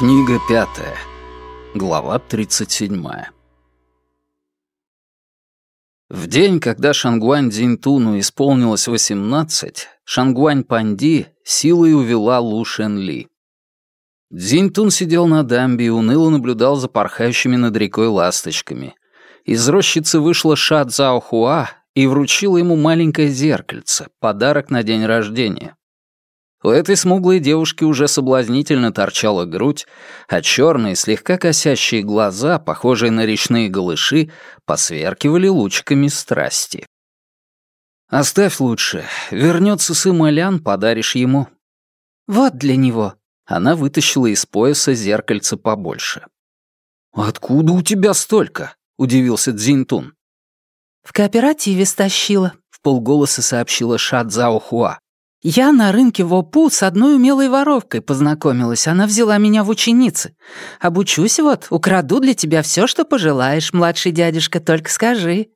Книга пятая. Глава тридцать седьмая. В день, когда Шангуань Дзинтуну исполнилось восемнадцать, Шангуань Панди силой увела Лу Шен Ли. Дзинтун сидел на дамбе и уныло наблюдал за порхающими над рекой ласточками. Из рощицы вышла Ша Цао Хуа и вручила ему маленькое зеркальце, подарок на день рождения. У этой смуглой девушки уже соблазнительно торчала грудь, а черные, слегка косящие глаза, похожие на речные голыши, посверкивали лучиками страсти. «Оставь лучше. Вернется Сымолян, подаришь ему». «Вот для него». Она вытащила из пояса зеркальце побольше. «Откуда у тебя столько?» — удивился Дзинтун. «В кооперативе стащила», — в полголоса сообщила Шадзао Хуа. Я на рынке в Опу с одной умелой воровкой познакомилась. Она взяла меня в ученицы. Обучусь вот, украду для тебя все, что пожелаешь, младший дядюшка, только скажи.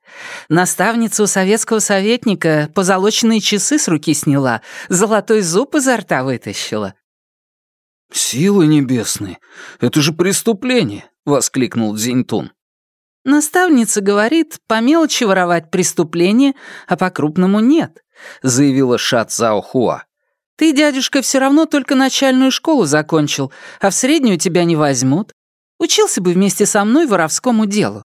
Наставница у советского советника позолоченные часы с руки сняла, золотой зуб изо рта вытащила. «Силы небесные, это же преступление!» — воскликнул Дзиньтун. Наставница говорит, по мелочи воровать преступление, а по-крупному нет. — заявила Ша Цаохуа. «Ты, дядюшка, все равно только начальную школу закончил, а в среднюю тебя не возьмут. Учился бы вместе со мной воровскому делу».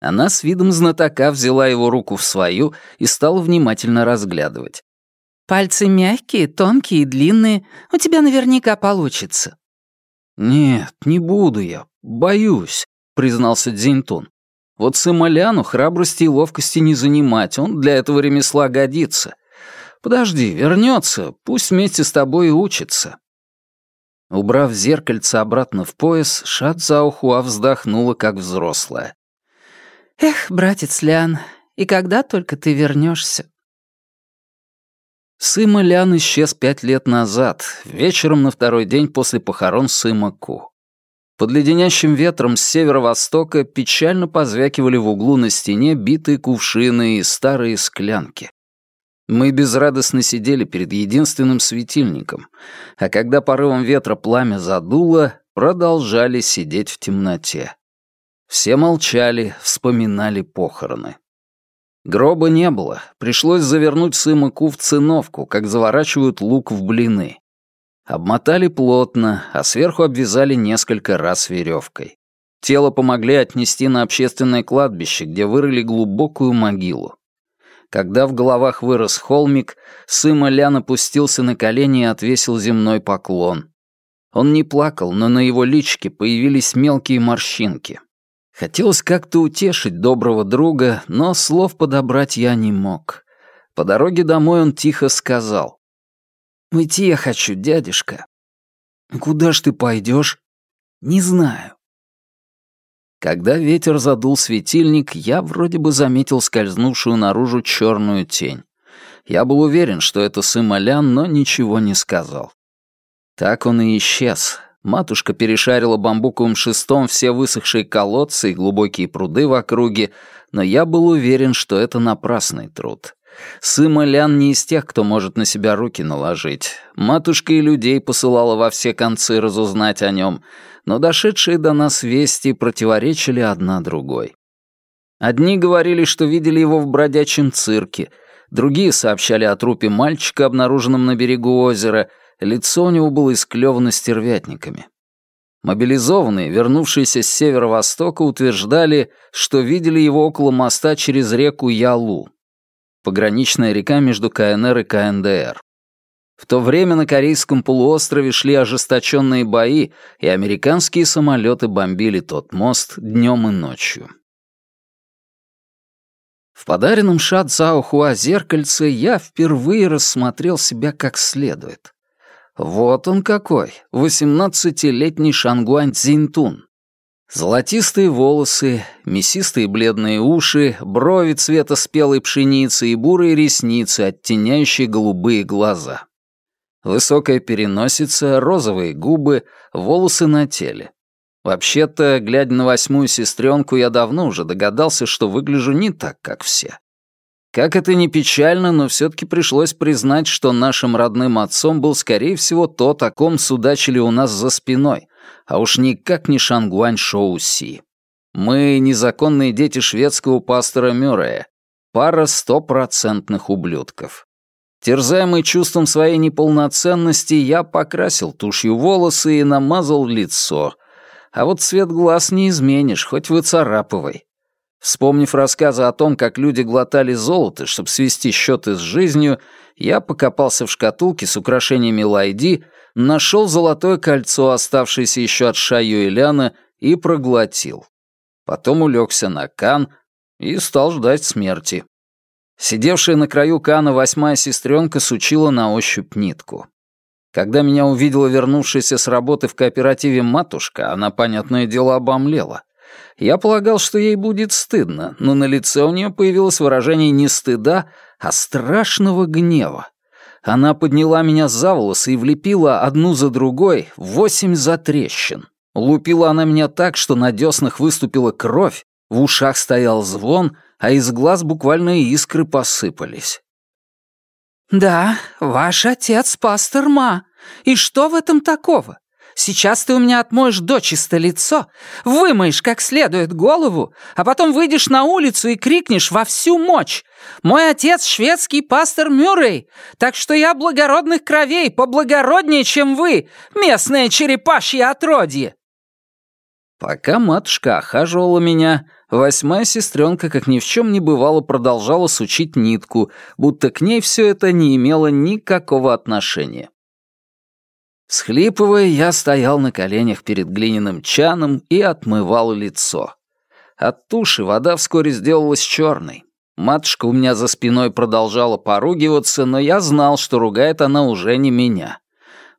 Она с видом знатока взяла его руку в свою и стала внимательно разглядывать. «Пальцы мягкие, тонкие и длинные. У тебя наверняка получится». «Нет, не буду я. Боюсь», — признался Дзинтун. Вот Сымоляну храбрости и ловкости не занимать, он для этого ремесла годится. Подожди, вернется, пусть вместе с тобой и учится». Убрав зеркальце обратно в пояс, Шат Заухуа вздохнула, как взрослая. «Эх, братец Лян, и когда только ты вернешься? Сыма Лян исчез пять лет назад, вечером на второй день после похорон Сыма Ку. Под леденящим ветром с северо-востока печально позвякивали в углу на стене битые кувшины и старые склянки. Мы безрадостно сидели перед единственным светильником, а когда порывом ветра пламя задуло, продолжали сидеть в темноте. Все молчали, вспоминали похороны. Гроба не было, пришлось завернуть Сымаку в циновку, как заворачивают лук в блины. Обмотали плотно, а сверху обвязали несколько раз веревкой. Тело помогли отнести на общественное кладбище, где вырыли глубокую могилу. Когда в головах вырос холмик, Сыма Лян опустился на колени и отвесил земной поклон. Он не плакал, но на его личке появились мелкие морщинки. Хотелось как-то утешить доброго друга, но слов подобрать я не мог. По дороге домой он тихо сказал. «Уйти я хочу, дядюшка». «Куда ж ты пойдешь?» «Не знаю». Когда ветер задул светильник, я вроде бы заметил скользнувшую наружу черную тень. Я был уверен, что это Сымолян, но ничего не сказал. Так он и исчез. Матушка перешарила бамбуковым шестом все высохшие колодцы и глубокие пруды в округе, но я был уверен, что это напрасный труд. Сыма Лян не из тех, кто может на себя руки наложить. Матушка и людей посылала во все концы разузнать о нем, но дошедшие до нас вести противоречили одна другой. Одни говорили, что видели его в бродячем цирке, другие сообщали о трупе мальчика, обнаруженном на берегу озера, лицо у него было исклёвано стервятниками. Мобилизованные, вернувшиеся с северо-востока, утверждали, что видели его около моста через реку Ялу, пограничная река между КНР и КНДР. В то время на Корейском полуострове шли ожесточенные бои, и американские самолеты бомбили тот мост днем и ночью. В подаренном Ша Цаохуа зеркальце я впервые рассмотрел себя как следует. Вот он какой, восемнадцатилетний Шангуань Цзиньтун. Золотистые волосы, мясистые бледные уши, брови цвета спелой пшеницы и бурые ресницы, оттеняющие голубые глаза. Высокая переносица, розовые губы, волосы на теле. Вообще-то, глядя на восьмую сестренку, я давно уже догадался, что выгляжу не так, как все. Как это ни печально, но все-таки пришлось признать, что нашим родным отцом был, скорее всего, тот, о ком судачили у нас за спиной — а уж никак не Шангуань Шоу-Си. Мы незаконные дети шведского пастора Мюррея, пара стопроцентных ублюдков. Терзаемый чувством своей неполноценности, я покрасил тушью волосы и намазал лицо. А вот цвет глаз не изменишь, хоть выцарапывай. Вспомнив рассказы о том, как люди глотали золото, чтобы свести счеты с жизнью, я покопался в шкатулке с украшениями Лайди, нашел золотое кольцо, оставшееся еще от Шаю и Ляна, и проглотил. Потом улегся на кан и стал ждать смерти. Сидевшая на краю кана восьмая сестренка сучила на ощупь нитку. Когда меня увидела вернувшаяся с работы в кооперативе матушка, она, понятное дело, обомлела. Я полагал, что ей будет стыдно, но на лице у нее появилось выражение не стыда, а страшного гнева. Она подняла меня за волосы и влепила одну за другой восемь затрещин. Лупила она меня так, что на деснах выступила кровь, в ушах стоял звон — а из глаз буквально искры посыпались. «Да, ваш отец пастор Ма. И что в этом такого? Сейчас ты у меня отмоешь дочисто лицо, вымоешь как следует голову, а потом выйдешь на улицу и крикнешь во всю мощь. Мой отец шведский пастор Мюррей, так что я благородных кровей, поблагороднее, чем вы, местное черепашье отродье». Пока матушка охаживала меня, восьмая сестренка, как ни в чем не бывало, продолжала сучить нитку, будто к ней все это не имело никакого отношения. Схлипывая, я стоял на коленях перед глиняным чаном и отмывал лицо. От туши вода вскоре сделалась черной. Матушка у меня за спиной продолжала поругиваться, но я знал, что ругает она уже не меня.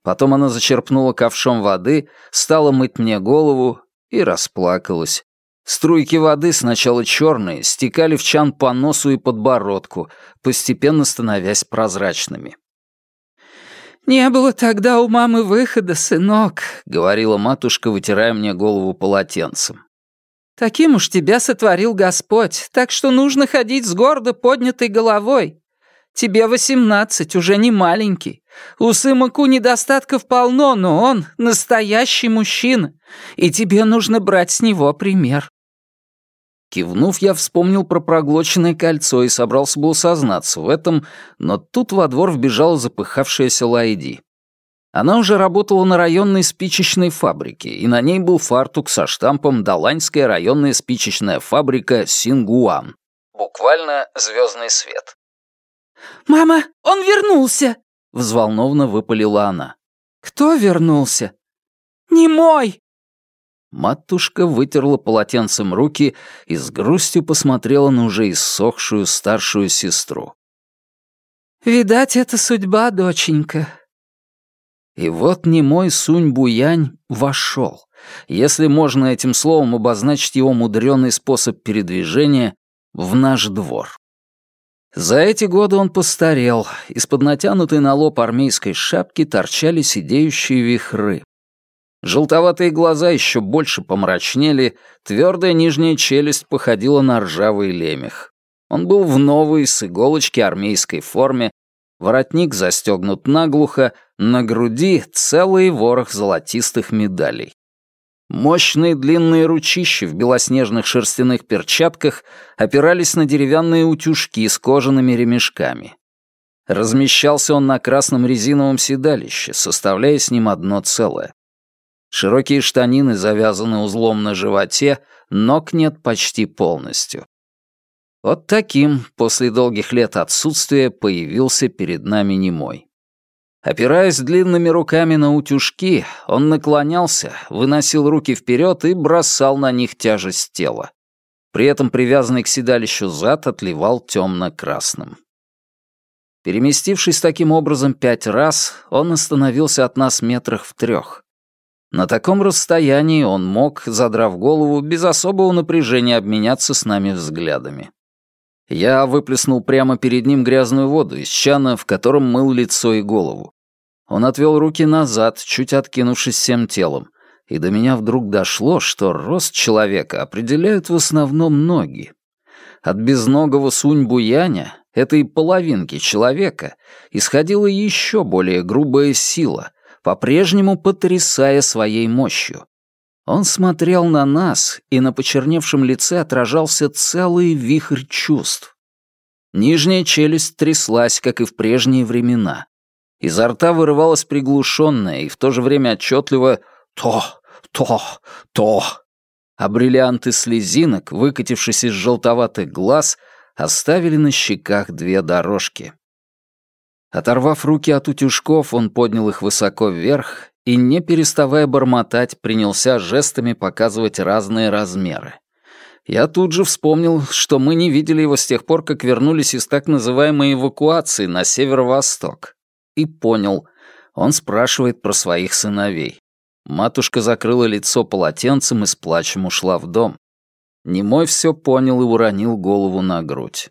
Потом она зачерпнула ковшом воды, стала мыть мне голову и расплакалась. Струйки воды, сначала черные, стекали в чан по носу и подбородку, постепенно становясь прозрачными. «Не было тогда у мамы выхода, сынок», — говорила матушка, вытирая мне голову полотенцем. «Таким уж тебя сотворил Господь, так что нужно ходить с гордо поднятой головой. Тебе восемнадцать, уже не маленький. У Сымаку недостатков полно, но он настоящий мужчина, и тебе нужно брать с него пример». Кивнув, я вспомнил про проглоченное кольцо и собрался был сознаться в этом, но тут во двор вбежала запыхавшаяся Лайди. Она уже работала на районной спичечной фабрике, и на ней был фартук со штампом «Даланьская районная спичечная фабрика Сингуан». Буквально «звездный свет». «Мама, он вернулся!» — взволнованно выпалила она. «Кто вернулся?» «Не мой!» Матушка вытерла полотенцем руки и с грустью посмотрела на уже иссохшую старшую сестру. «Видать, это судьба, доченька». И вот немой Сунь-Буянь вошел, если можно этим словом обозначить его мудреный способ передвижения, в наш двор. За эти годы он постарел, из-под натянутой на лоб армейской шапки торчали сидеющие вихры. Желтоватые глаза еще больше помрачнели, твердая нижняя челюсть походила на ржавый лемех. Он был в новой с иголочки армейской форме, воротник застегнут наглухо, на груди целый ворох золотистых медалей. Мощные длинные ручища в белоснежных шерстяных перчатках опирались на деревянные утюжки с кожаными ремешками. Размещался он на красном резиновом седалище, составляя с ним одно целое. Широкие штанины завязаны узлом на животе, ног нет почти полностью. Вот таким, после долгих лет отсутствия, появился перед нами немой. Опираясь длинными руками на утюжки, он наклонялся, выносил руки вперед и бросал на них тяжесть тела. При этом привязанный к седалищу зад отливал темно-красным. Переместившись таким образом пять раз, он остановился от нас метрах в трех. На таком расстоянии он мог, задрав голову, без особого напряжения обменяться с нами взглядами. Я выплеснул прямо перед ним грязную воду из чана, в котором мыл лицо и голову. Он отвел руки назад, чуть откинувшись всем телом, и до меня вдруг дошло, что рост человека определяют в основном ноги. От безногого сунь-буяня, этой половинки человека, исходила еще более грубая сила, по-прежнему потрясая своей мощью. Он смотрел на нас, и на почерневшем лице отражался целый вихрь чувств. Нижняя челюсть тряслась, как и в прежние времена. Изо рта вырывалось приглушенное и в то же время отчетливо «то, то, то». А бриллианты слезинок, выкатившись из желтоватых глаз, оставили на щеках две дорожки. Оторвав руки от утюжков, он поднял их высоко вверх и, не переставая бормотать, принялся жестами показывать разные размеры. Я тут же вспомнил, что мы не видели его с тех пор, как вернулись из так называемой эвакуации на северо-восток. И понял, он спрашивает про своих сыновей. Матушка закрыла лицо полотенцем и с плачем ушла в дом. Немой все понял и уронил голову на грудь.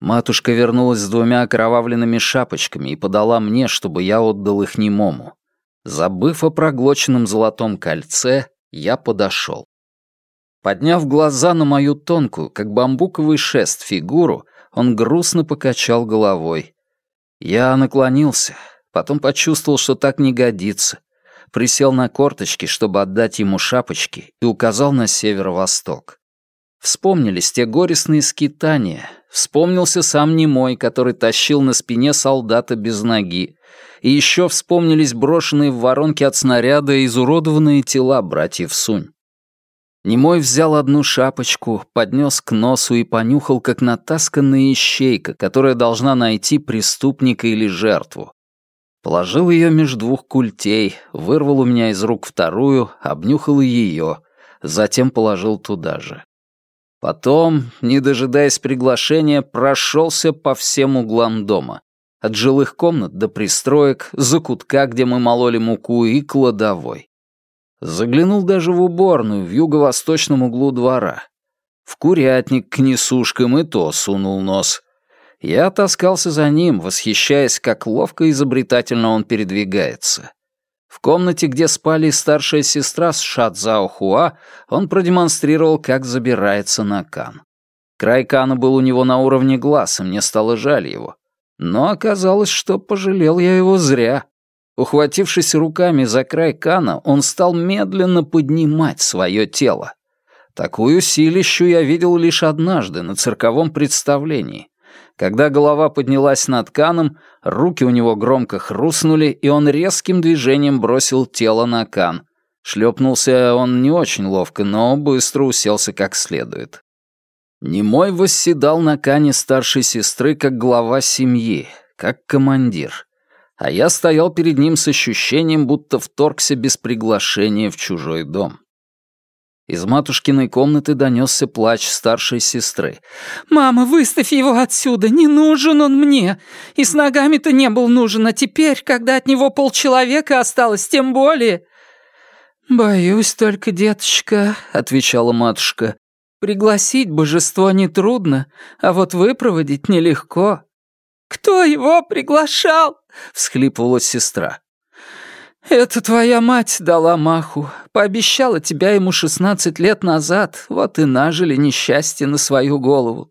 Матушка вернулась с двумя окровавленными шапочками и подала мне, чтобы я отдал их немому. Забыв о проглоченном золотом кольце, я подошел. Подняв глаза на мою тонкую, как бамбуковый шест, фигуру, он грустно покачал головой. Я наклонился, потом почувствовал, что так не годится. Присел на корточки, чтобы отдать ему шапочки, и указал на северо-восток. Вспомнились те горестные скитания, вспомнился сам немой, который тащил на спине солдата без ноги, и еще вспомнились брошенные в воронки от снаряда изуродованные тела братьев Сунь. Немой взял одну шапочку, поднес к носу и понюхал, как натасканная ищейка, которая должна найти преступника или жертву. Положил ее между двух культей, вырвал у меня из рук вторую, обнюхал ее, затем положил туда же. Потом, не дожидаясь приглашения, прошелся по всем углам дома. От жилых комнат до пристроек, закутка, где мы мололи муку, и кладовой. Заглянул даже в уборную в юго-восточном углу двора. В курятник к несушкам и то сунул нос. Я таскался за ним, восхищаясь, как ловко и изобретательно он передвигается. В комнате, где спали старшая сестра с Шадзао Хуа, он продемонстрировал, как забирается на кан. Край кана был у него на уровне глаз, и мне стало жаль его. Но оказалось, что пожалел я его зря. Ухватившись руками за край кана, он стал медленно поднимать свое тело. Такую силищу я видел лишь однажды на цирковом представлении. Когда голова поднялась над каном, руки у него громко хрустнули, и он резким движением бросил тело на кан. Шлепнулся он не очень ловко, но быстро уселся как следует. Немой восседал на кане старшей сестры как глава семьи, как командир а я стоял перед ним с ощущением, будто вторгся без приглашения в чужой дом. Из матушкиной комнаты донесся плач старшей сестры. «Мама, выставь его отсюда, не нужен он мне. И с ногами-то не был нужен, а теперь, когда от него полчеловека осталось, тем более...» «Боюсь только, деточка», — отвечала матушка. «Пригласить божество нетрудно, а вот выпроводить нелегко». «Кто его приглашал?» — всхлипывала сестра. «Это твоя мать дала маху. Пообещала тебя ему шестнадцать лет назад, вот и нажили несчастье на свою голову».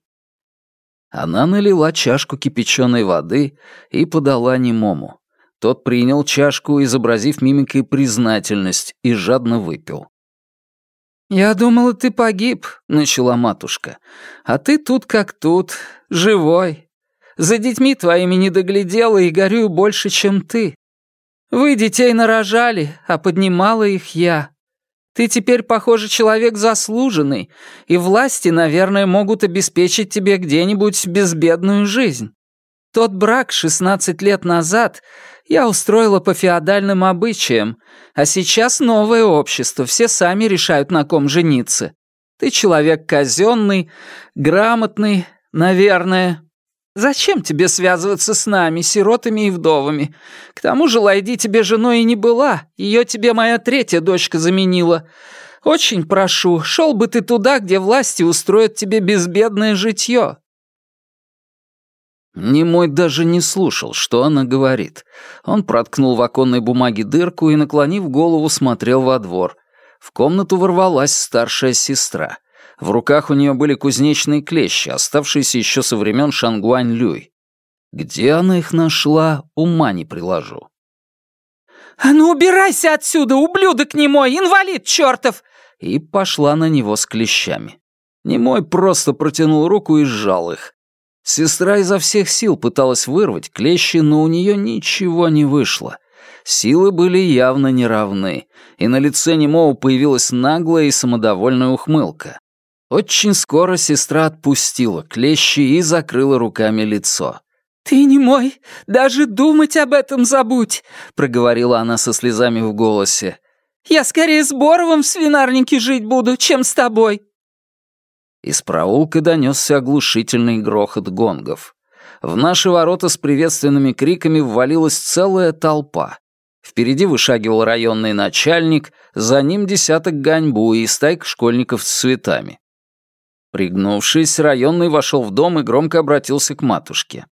Она налила чашку кипяченой воды и подала немому. Тот принял чашку, изобразив мимикой признательность, и жадно выпил. «Я думала, ты погиб», — начала матушка. «А ты тут как тут, живой, за детьми твоими не доглядела и горюю больше, чем ты. Вы детей нарожали, а поднимала их я. Ты теперь, похоже, человек заслуженный, и власти, наверное, могут обеспечить тебе где-нибудь безбедную жизнь. Тот брак 16 лет назад я устроила по феодальным обычаям, а сейчас новое общество, все сами решают, на ком жениться. Ты человек казенный, грамотный, наверное, Зачем тебе связываться с нами, сиротами и вдовами? К тому же Лайди тебе женой и не была, ее тебе моя третья дочка заменила. Очень прошу, шел бы ты туда, где власти устроят тебе безбедное житье». Немой даже не слушал, что она говорит. Он проткнул в оконной бумаге дырку и, наклонив голову, смотрел во двор. В комнату ворвалась старшая сестра — в руках у нее были кузнечные клещи, оставшиеся еще со времен Шангуань-Люй. Где она их нашла, ума не приложу. «А ну убирайся отсюда, ублюдок немой, инвалид чертов!» И пошла на него с клещами. Немой просто протянул руку и сжал их. Сестра изо всех сил пыталась вырвать клещи, но у нее ничего не вышло. Силы были явно неравны, и на лице Немоу появилась наглая и самодовольная ухмылка. Очень скоро сестра отпустила клещи и закрыла руками лицо. «Ты не мой, даже думать об этом забудь», — проговорила она со слезами в голосе. «Я скорее с Боровым в свинарнике жить буду, чем с тобой». Из проулка донесся оглушительный грохот гонгов. В наши ворота с приветственными криками ввалилась целая толпа. Впереди вышагивал районный начальник, за ним десяток ганьбу и стайк школьников с цветами. Пригнувшись, районный вошел в дом и громко обратился к матушке.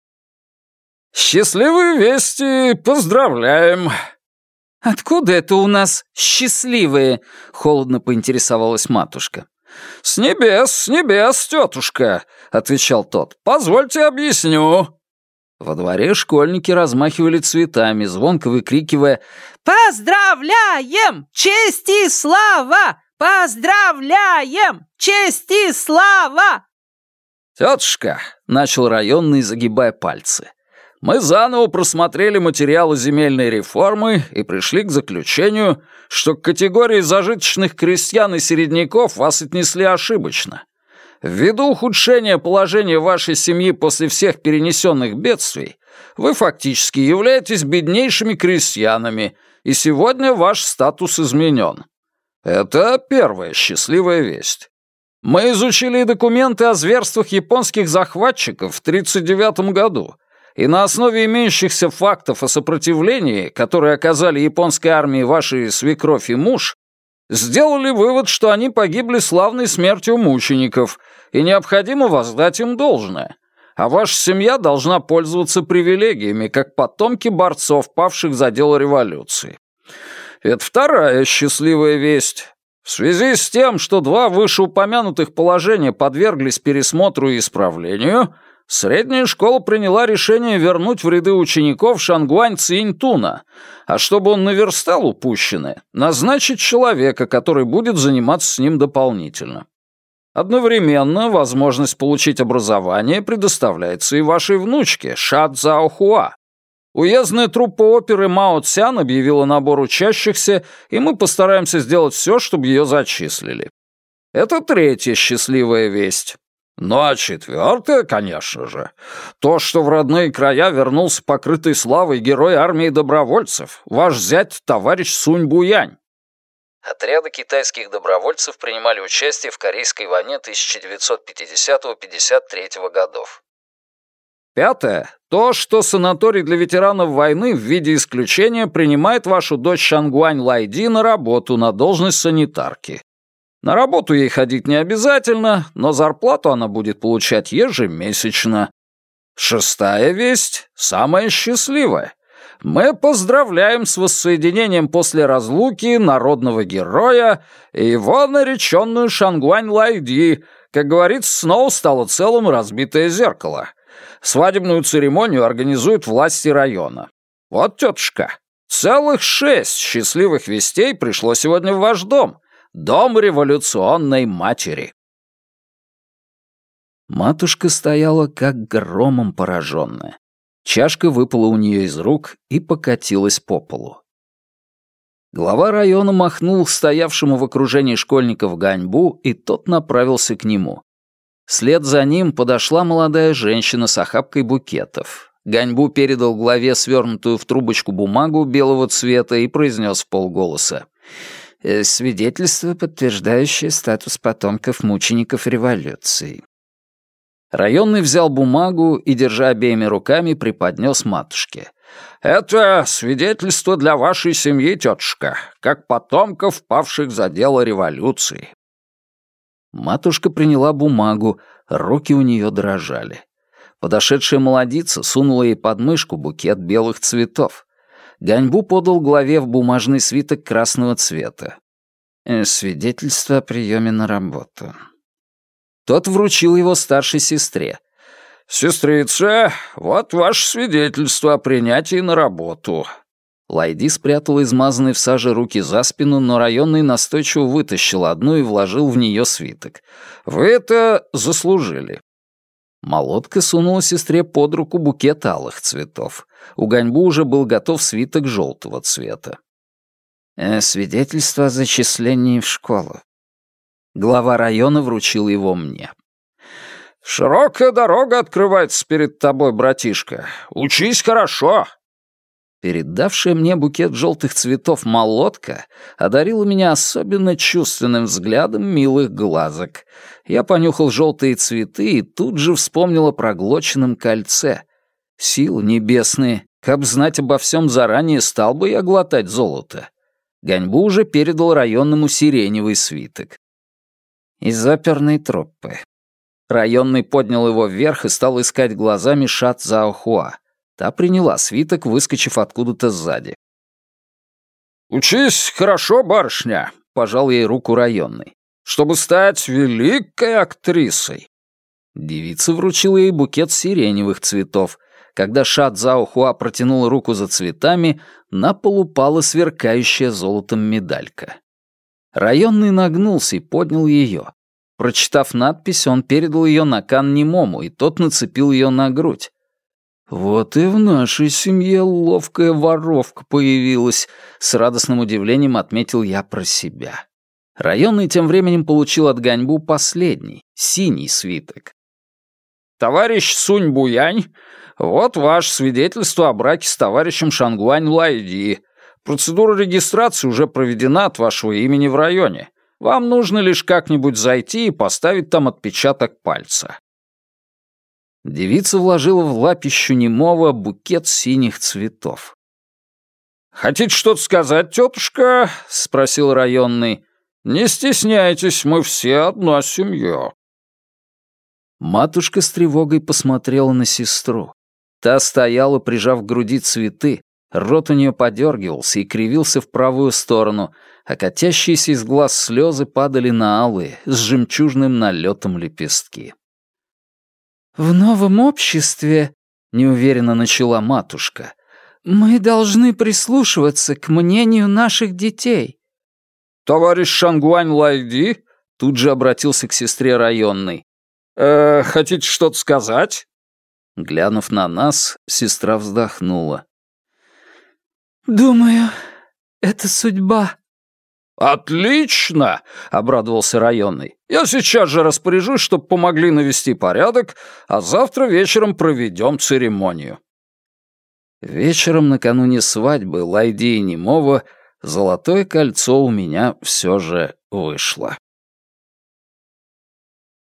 «Счастливые вести! Поздравляем!» «Откуда это у нас счастливые?» — холодно поинтересовалась матушка. «С небес, с небес, тетушка!» — отвечал тот. «Позвольте объясню». Во дворе школьники размахивали цветами, звонко выкрикивая «Поздравляем! Честь и слава! Поздравляем! Честь и слава!» «Тетушка!» — начал районный, загибая пальцы мы заново просмотрели материалы земельной реформы и пришли к заключению, что к категории зажиточных крестьян и середняков вас отнесли ошибочно. Ввиду ухудшения положения вашей семьи после всех перенесенных бедствий, вы фактически являетесь беднейшими крестьянами, и сегодня ваш статус изменен. Это первая счастливая весть. Мы изучили документы о зверствах японских захватчиков в 1939 году — и на основе имеющихся фактов о сопротивлении, которые оказали японской армии ваши свекровь и муж, сделали вывод, что они погибли славной смертью мучеников, и необходимо воздать им должное. А ваша семья должна пользоваться привилегиями, как потомки борцов, павших за дело революции. Это вторая счастливая весть. В связи с тем, что два вышеупомянутых положения подверглись пересмотру и исправлению – Средняя школа приняла решение вернуть в ряды учеников Шангуань Циньтуна, а чтобы он наверстал упущенное, назначить человека, который будет заниматься с ним дополнительно. Одновременно возможность получить образование предоставляется и вашей внучке, Ша Цзаохуа. Уездная труппа оперы Мао Цян объявила набор учащихся, и мы постараемся сделать все, чтобы ее зачислили. Это третья счастливая весть. Ну а четвертое, конечно же, то, что в родные края вернулся покрытый славой герой армии добровольцев, ваш зять товарищ Сунь Буянь. Отряды китайских добровольцев принимали участие в Корейской войне 1950-53 годов. Пятое. То, что санаторий для ветеранов войны в виде исключения принимает вашу дочь Шангуань Лайди на работу на должность санитарки. На работу ей ходить не обязательно, но зарплату она будет получать ежемесячно. Шестая весть, самая счастливая. Мы поздравляем с воссоединением после разлуки народного героя и его нареченную Шангуань Лайди. Как говорится, снова стало целым разбитое зеркало. Свадебную церемонию организуют власти района. Вот, тетушка, целых шесть счастливых вестей пришло сегодня в ваш дом — Дом революционной матери. Матушка стояла как громом пораженная. Чашка выпала у нее из рук и покатилась по полу. Глава района махнул стоявшему в окружении школьников Ганьбу, и тот направился к нему. Вслед за ним подошла молодая женщина с охапкой букетов. Ганьбу передал главе свернутую в трубочку бумагу белого цвета и произнес в полголоса. Э, свидетельство, подтверждающее статус потомков мучеников революции. Районный взял бумагу и, держа обеими руками, преподнес матушке. «Это свидетельство для вашей семьи, тетушка, как потомков, павших за дело революции». Матушка приняла бумагу, руки у нее дрожали. Подошедшая молодица сунула ей под мышку букет белых цветов. Ганьбу подал главе в бумажный свиток красного цвета. Э, свидетельство о приеме на работу. Тот вручил его старшей сестре. «Сестрица, вот ваше свидетельство о принятии на работу». Лайди спрятала измазанные в саже руки за спину, но районный настойчиво вытащил одну и вложил в нее свиток. «Вы это заслужили». Молодка сунула сестре под руку букет алых цветов. У Ганьбу уже был готов свиток желтого цвета. «Э, «Свидетельство о зачислении в школу». Глава района вручил его мне. «Широкая дорога открывается перед тобой, братишка. Учись хорошо, Передавшая мне букет желтых цветов молотка одарила меня особенно чувственным взглядом милых глазок. Я понюхал желтые цветы и тут же вспомнил о проглоченном кольце. Силы небесные, как знать обо всем заранее, стал бы я глотать золото. Ганьбу уже передал районному сиреневый свиток. Из заперной тропы. Районный поднял его вверх и стал искать глазами Шат Заохуа. Та приняла свиток, выскочив откуда-то сзади. «Учись хорошо, барышня», — пожал ей руку районный, «чтобы стать великой актрисой». Девица вручила ей букет сиреневых цветов. Когда Шат Зао Хуа протянула руку за цветами, на пол упала сверкающая золотом медалька. Районный нагнулся и поднял ее. Прочитав надпись, он передал ее на Кан Немому, и тот нацепил ее на грудь. «Вот и в нашей семье ловкая воровка появилась», — с радостным удивлением отметил я про себя. Районный тем временем получил от Ганьбу последний, синий свиток. «Товарищ Сунь Буянь, вот ваше свидетельство о браке с товарищем Шангуань Лайди. Процедура регистрации уже проведена от вашего имени в районе. Вам нужно лишь как-нибудь зайти и поставить там отпечаток пальца. Девица вложила в лапищу немого букет синих цветов. «Хотите что-то сказать, тетушка?» — спросил районный. «Не стесняйтесь, мы все одна семья». Матушка с тревогой посмотрела на сестру. Та стояла, прижав к груди цветы, рот у нее подергивался и кривился в правую сторону, а катящиеся из глаз слезы падали на алые с жемчужным налетом лепестки. «В новом обществе», — неуверенно начала матушка, «мы должны прислушиваться к мнению наших детей». «Товарищ Шангуань Лайди?» — тут же обратился к сестре районной. «Э, «Хотите что-то сказать?» Глянув на нас, сестра вздохнула. «Думаю, это судьба», «Отлично!» — обрадовался районный. «Я сейчас же распоряжусь, чтобы помогли навести порядок, а завтра вечером проведем церемонию». Вечером накануне свадьбы Лайди и Немова золотое кольцо у меня все же вышло.